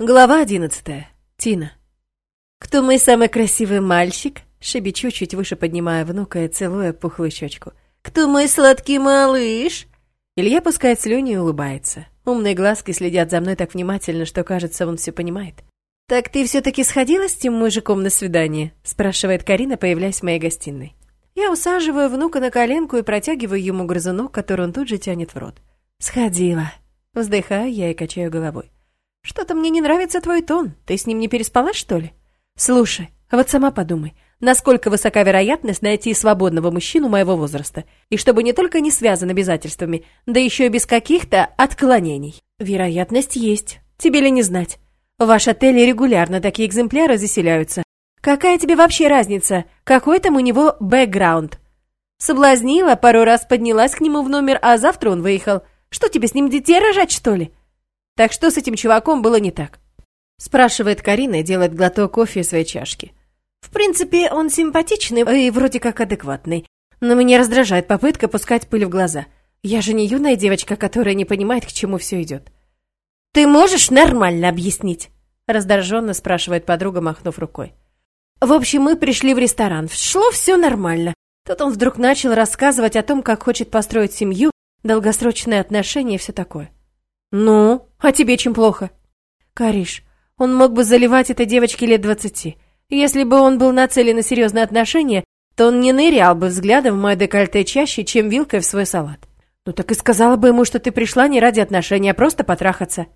Глава одиннадцатая. Тина. «Кто мой самый красивый мальчик?» Шебечу, чуть выше поднимая внука и целуя пухлую щечку. «Кто мой сладкий малыш?» Илья пускает слюни и улыбается. Умные глазки следят за мной так внимательно, что, кажется, он все понимает. «Так ты все-таки сходила с тем мужиком на свидание?» спрашивает Карина, появляясь в моей гостиной. Я усаживаю внука на коленку и протягиваю ему грызунок, который он тут же тянет в рот. «Сходила». Вздыхаю я и качаю головой. «Что-то мне не нравится твой тон. Ты с ним не переспала, что ли?» «Слушай, вот сама подумай, насколько высока вероятность найти свободного мужчину моего возраста, и чтобы не только не связан обязательствами, да еще и без каких-то отклонений. Вероятность есть. Тебе ли не знать? В ваш отеле регулярно такие экземпляры заселяются. Какая тебе вообще разница, какой там у него бэкграунд? Соблазнила, пару раз поднялась к нему в номер, а завтра он выехал. Что тебе с ним детей рожать, что ли? Так что с этим чуваком было не так? Спрашивает Карина и делает глоток кофе из своей чашки. В принципе, он симпатичный и вроде как адекватный. Но меня раздражает попытка пускать пыль в глаза. Я же не юная девочка, которая не понимает, к чему все идет. «Ты можешь нормально объяснить?» Раздраженно спрашивает подруга, махнув рукой. В общем, мы пришли в ресторан. Шло все нормально. Тут он вдруг начал рассказывать о том, как хочет построить семью, долгосрочные отношения и все такое. «Ну, а тебе чем плохо?» «Кариш, он мог бы заливать этой девочке лет двадцати. Если бы он был нацелен на серьезные отношения, то он не нырял бы взглядом в мое декольте чаще, чем вилкой в свой салат. Ну так и сказала бы ему, что ты пришла не ради отношений, а просто потрахаться.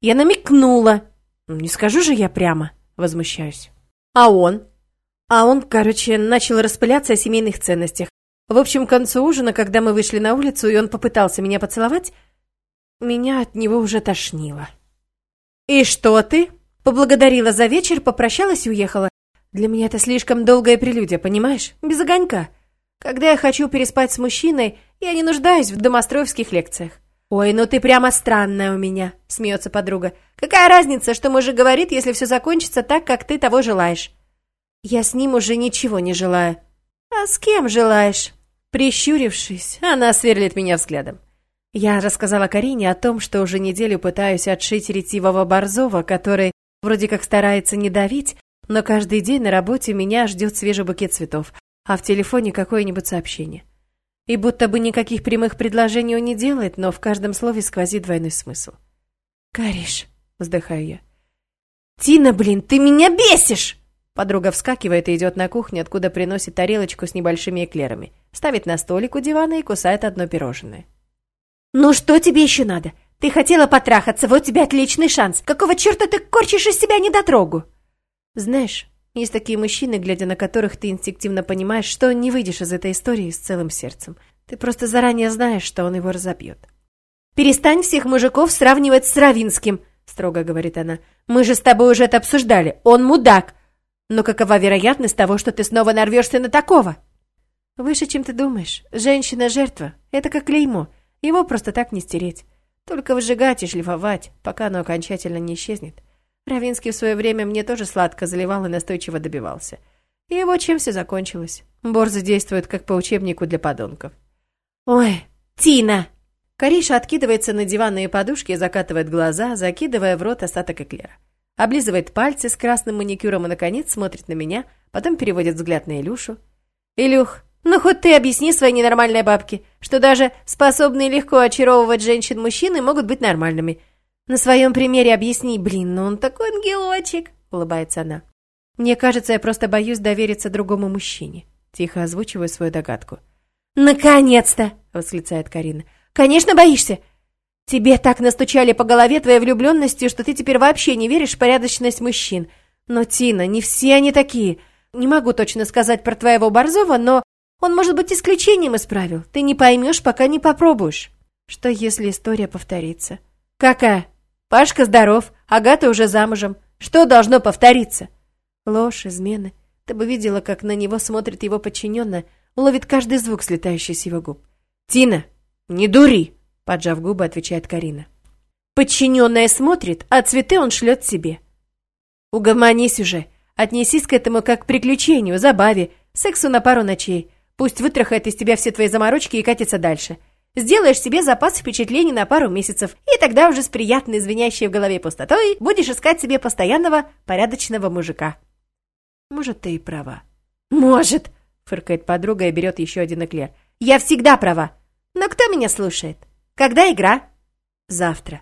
Я намекнула. Ну, не скажу же я прямо, возмущаюсь. А он? А он, короче, начал распыляться о семейных ценностях. В общем, к концу ужина, когда мы вышли на улицу, и он попытался меня поцеловать, меня от него уже тошнило. «И что ты?» Поблагодарила за вечер, попрощалась и уехала. Для меня это слишком долгая прелюдия, понимаешь? Без огонька. Когда я хочу переспать с мужчиной, я не нуждаюсь в домостроевских лекциях. «Ой, ну ты прямо странная у меня», — смеется подруга. «Какая разница, что мужик говорит, если все закончится так, как ты того желаешь?» «Я с ним уже ничего не желаю». «А с кем желаешь?» Прищурившись, она сверлит меня взглядом. Я рассказала Карине о том, что уже неделю пытаюсь отшить ретивого Борзова, который вроде как старается не давить, но каждый день на работе меня ждет свежий букет цветов, а в телефоне какое-нибудь сообщение. И будто бы никаких прямых предложений он не делает, но в каждом слове сквозит двойной смысл. «Кариш», — вздыхаю я. «Тина, блин, ты меня бесишь!» Подруга вскакивает и идет на кухню, откуда приносит тарелочку с небольшими эклерами, ставит на столик у дивана и кусает одно пирожное. «Ну что тебе еще надо? Ты хотела потрахаться, вот тебе отличный шанс. Какого черта ты корчишь из себя недотрогу?» «Знаешь, есть такие мужчины, глядя на которых ты инстинктивно понимаешь, что не выйдешь из этой истории с целым сердцем. Ты просто заранее знаешь, что он его разобьет». «Перестань всех мужиков сравнивать с Равинским», — строго говорит она. «Мы же с тобой уже это обсуждали. Он мудак. Но какова вероятность того, что ты снова нарвешься на такого?» «Выше, чем ты думаешь. Женщина-жертва. Это как клеймо. Его просто так не стереть. Только выжигать и шлифовать, пока оно окончательно не исчезнет. Равинский в свое время мне тоже сладко заливал и настойчиво добивался. И вот чем все закончилось. Борзы действуют как по учебнику для подонков. «Ой, Тина!» Кариша откидывается на диванные подушки и закатывает глаза, закидывая в рот остаток эклера. Облизывает пальцы с красным маникюром и, наконец, смотрит на меня, потом переводит взгляд на Илюшу. «Илюх, ну хоть ты объясни своей ненормальной бабке, что даже способные легко очаровывать женщин мужчины могут быть нормальными. На своем примере объясни, блин, ну он такой ангелочек, улыбается она. Мне кажется, я просто боюсь довериться другому мужчине. Тихо озвучиваю свою догадку. «Наконец-то!» — восклицает Карина. «Конечно боишься! Тебе так настучали по голове твоей влюбленностью, что ты теперь вообще не веришь в порядочность мужчин. Но, Тина, не все они такие. Не могу точно сказать про твоего Борзова, но он, может быть, исключением из правил. Ты не поймешь, пока не попробуешь. Что, если история повторится? Какая? Пашка здоров, Агата уже замужем. Что должно повториться? Ложь, измены. Ты бы видела, как на него смотрит его подчиненная, ловит каждый звук, слетающий с его губ. «Тина, не дури!» — поджав губы, отвечает Карина. Подчиненная смотрит, а цветы он шлет себе. Угомонись уже, отнесись к этому как к приключению, забаве, сексу на пару ночей. Пусть вытрахает из тебя все твои заморочки и катится дальше. Сделаешь себе запас впечатлений на пару месяцев, и тогда уже с приятной звенящей в голове пустотой будешь искать себе постоянного порядочного мужика. Может, ты и права. Может, фыркает подруга и берет еще один эклер. Я всегда права. Но кто меня слушает? Когда игра? Завтра.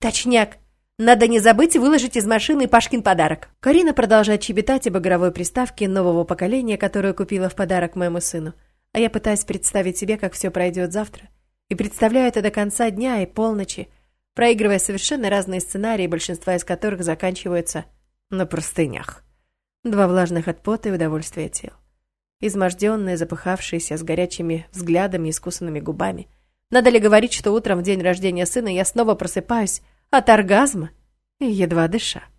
Точняк. Надо не забыть выложить из машины Пашкин подарок. Карина продолжает чебетать об игровой приставке нового поколения, которую купила в подарок моему сыну. А я пытаюсь представить себе, как все пройдет завтра. И представляю это до конца дня и полночи, проигрывая совершенно разные сценарии, большинства из которых заканчиваются на простынях. Два влажных от пота и удовольствия тел. Изможденные, запыхавшиеся, с горячими взглядами и искусанными губами. Надо ли говорить, что утром в день рождения сына я снова просыпаюсь от оргазма едва дыша.